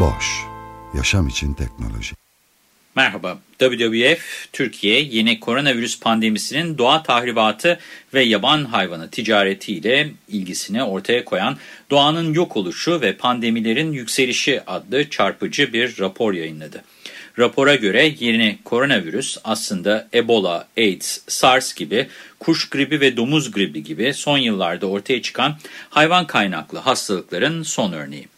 Boş, yaşam için teknoloji. Merhaba, WWF Türkiye yeni koronavirüs pandemisinin doğa tahribatı ve yaban hayvanı ticaretiyle ilgisini ortaya koyan Doğanın Yok Oluşu ve Pandemilerin Yükselişi adlı çarpıcı bir rapor yayınladı. Rapora göre yeni koronavirüs aslında Ebola, AIDS, SARS gibi kuş gribi ve domuz gribi gibi son yıllarda ortaya çıkan hayvan kaynaklı hastalıkların son örneği.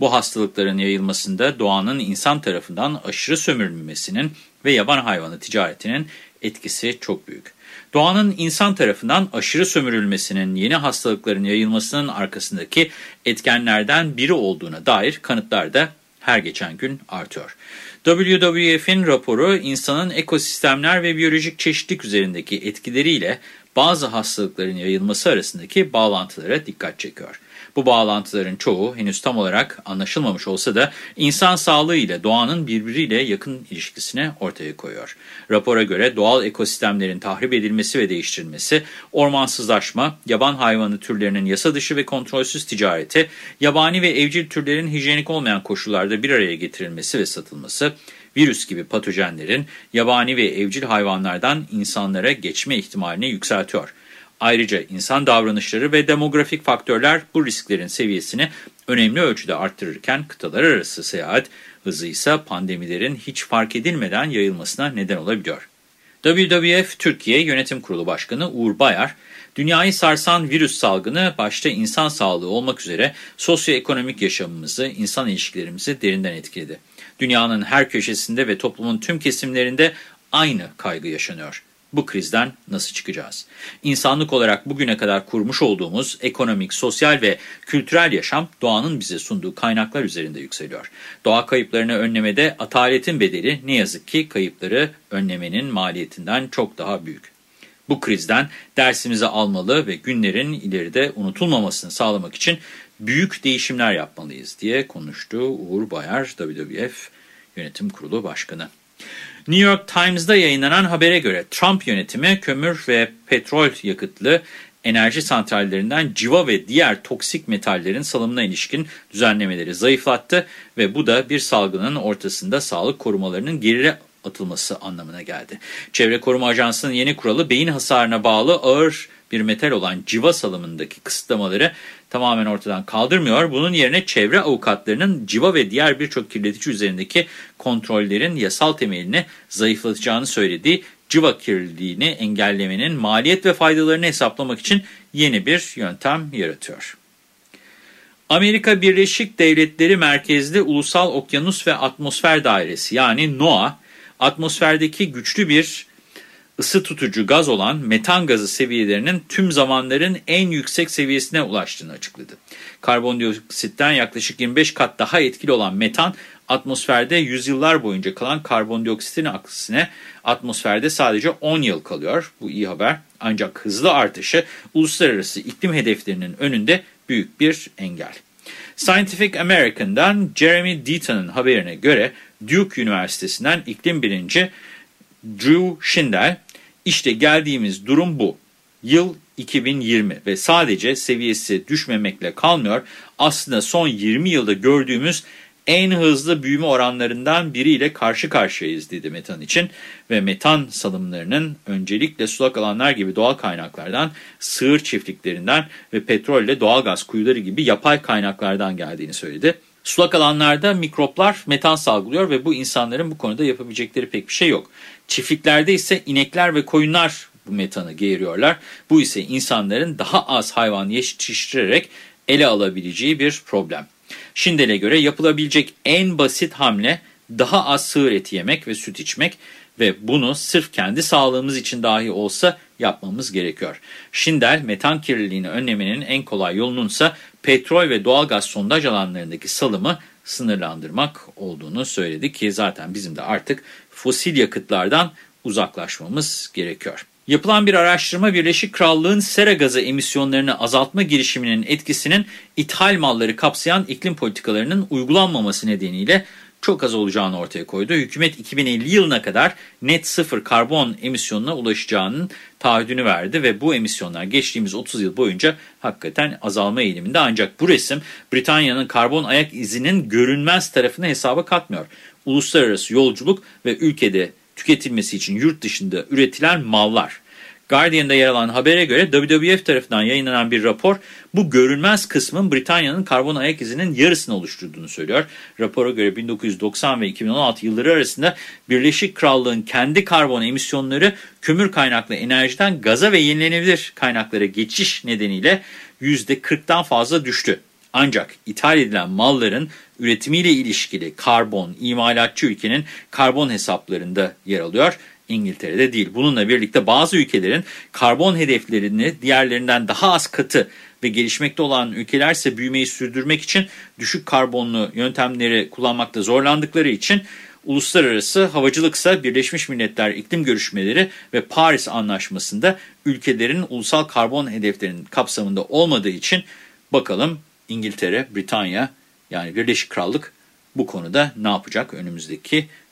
Bu hastalıkların yayılmasında doğanın insan tarafından aşırı sömürülmesinin ve yaban hayvanı ticaretinin etkisi çok büyük. Doğanın insan tarafından aşırı sömürülmesinin yeni hastalıkların yayılmasının arkasındaki etkenlerden biri olduğuna dair kanıtlar da her geçen gün artıyor. WWF'in raporu insanın ekosistemler ve biyolojik çeşitlilik üzerindeki etkileriyle bazı hastalıkların yayılması arasındaki bağlantılara dikkat çekiyor. Bu bağlantıların çoğu henüz tam olarak anlaşılmamış olsa da insan sağlığı ile doğanın birbiriyle yakın ilişkisini ortaya koyuyor. Rapora göre doğal ekosistemlerin tahrip edilmesi ve değiştirilmesi, ormansızlaşma, yaban hayvanı türlerinin yasa dışı ve kontrolsüz ticareti, yabani ve evcil türlerin hijyenik olmayan koşullarda bir araya getirilmesi ve satılması, virüs gibi patojenlerin yabani ve evcil hayvanlardan insanlara geçme ihtimalini yükseltiyor. Ayrıca insan davranışları ve demografik faktörler bu risklerin seviyesini önemli ölçüde arttırırken kıtalar arası seyahat hızı ise pandemilerin hiç fark edilmeden yayılmasına neden olabiliyor. WWF Türkiye Yönetim Kurulu Başkanı Uğur Bayar, dünyayı sarsan virüs salgını başta insan sağlığı olmak üzere sosyoekonomik yaşamımızı, insan ilişkilerimizi derinden etkiledi. Dünyanın her köşesinde ve toplumun tüm kesimlerinde aynı kaygı yaşanıyor. Bu krizden nasıl çıkacağız? İnsanlık olarak bugüne kadar kurmuş olduğumuz ekonomik, sosyal ve kültürel yaşam doğanın bize sunduğu kaynaklar üzerinde yükseliyor. Doğa kayıplarını önlemede ataletin bedeli ne yazık ki kayıpları önlemenin maliyetinden çok daha büyük. Bu krizden dersimizi almalı ve günlerin ileride unutulmamasını sağlamak için büyük değişimler yapmalıyız diye konuştu Uğur Bayar, WWF Yönetim Kurulu Başkanı. New York Times'da yayınlanan habere göre Trump yönetimi kömür ve petrol yakıtlı enerji santrallerinden civa ve diğer toksik metallerin salımına ilişkin düzenlemeleri zayıflattı ve bu da bir salgının ortasında sağlık korumalarının geri atılması anlamına geldi. Çevre Koruma Ajansı'nın yeni kuralı beyin hasarına bağlı ağır bir metal olan civa salımındaki kısıtlamaları tamamen ortadan kaldırmıyor. Bunun yerine çevre avukatlarının civa ve diğer birçok kirletici üzerindeki kontrollerin yasal temelini zayıflatacağını söylediği civa kirliliğini engellemenin maliyet ve faydalarını hesaplamak için yeni bir yöntem yaratıyor. Amerika Birleşik Devletleri merkezli Ulusal Okyanus ve Atmosfer Dairesi yani NOAA, atmosferdeki güçlü bir ısı tutucu gaz olan metan gazı seviyelerinin tüm zamanların en yüksek seviyesine ulaştığını açıkladı. Karbondioksitten yaklaşık 25 kat daha etkili olan metan, atmosferde yüzyıllar boyunca kalan karbondioksitin aksine atmosferde sadece 10 yıl kalıyor. Bu iyi haber. Ancak hızlı artışı uluslararası iklim hedeflerinin önünde büyük bir engel. Scientific American'dan Jeremy Deaton'ın haberine göre Duke Üniversitesi'nden iklim bilinci Drew Schindel, işte geldiğimiz durum bu. Yıl 2020 ve sadece seviyesi düşmemekle kalmıyor. Aslında son 20 yılda gördüğümüz en hızlı büyüme oranlarından biriyle karşı karşıyayız dedi metan için ve metan salımlarının öncelikle sulak alanlar gibi doğal kaynaklardan, sığır çiftliklerinden ve petrolle doğalgaz kuyuları gibi yapay kaynaklardan geldiğini söyledi. Sulak alanlarda mikroplar metan salgılıyor ve bu insanların bu konuda yapabilecekleri pek bir şey yok. Çiftliklerde ise inekler ve koyunlar bu metanı geğiriyorlar. Bu ise insanların daha az hayvan yetiştirerek ele alabileceği bir problem. Şindel'e göre yapılabilecek en basit hamle daha az sığır eti yemek ve süt içmek ve bunu sırf kendi sağlığımız için dahi olsa yapmamız gerekiyor. Şindel, metan kirliliğini önlemenin en kolay yolununsa petrol ve doğalgaz sondaj alanlarındaki salımı sınırlandırmak olduğunu söyledi ki zaten bizim de artık fosil yakıtlardan uzaklaşmamız gerekiyor. Yapılan bir araştırma Birleşik Krallığın sera gazı emisyonlarını azaltma girişiminin etkisinin ithal malları kapsayan iklim politikalarının uygulanmaması nedeniyle çok az olacağını ortaya koydu. Hükümet 2050 yılına kadar net sıfır karbon emisyonuna ulaşacağının taahhüdünü verdi ve bu emisyonlar geçtiğimiz 30 yıl boyunca hakikaten azalma eğiliminde. Ancak bu resim Britanya'nın karbon ayak izinin görünmez tarafını hesaba katmıyor. Uluslararası yolculuk ve ülkede tüketilmesi için yurt dışında üretilen mallar. Guardian'da yer alan habere göre WWF tarafından yayınlanan bir rapor bu görünmez kısmın Britanya'nın karbon ayak izinin yarısını oluşturduğunu söylüyor. Rapora göre 1990 ve 2016 yılları arasında Birleşik Krallığın kendi karbon emisyonları kömür kaynaklı enerjiden gaza ve yenilenebilir kaynaklara geçiş nedeniyle %40'tan fazla düştü. Ancak ithal edilen malların üretimiyle ilişkili karbon, imalatçı ülkenin karbon hesaplarında yer alıyor. İngiltere'de değil. Bununla birlikte bazı ülkelerin karbon hedeflerini diğerlerinden daha az katı ve gelişmekte olan ülkelerse büyümeyi sürdürmek için düşük karbonlu yöntemleri kullanmakta zorlandıkları için uluslararası havacılıksa Birleşmiş Milletler İklim Görüşmeleri ve Paris Anlaşması'nda ülkelerin ulusal karbon hedeflerinin kapsamında olmadığı için bakalım İngiltere, Britanya yani Birleşik Krallık bu konuda ne yapacak önümüzdeki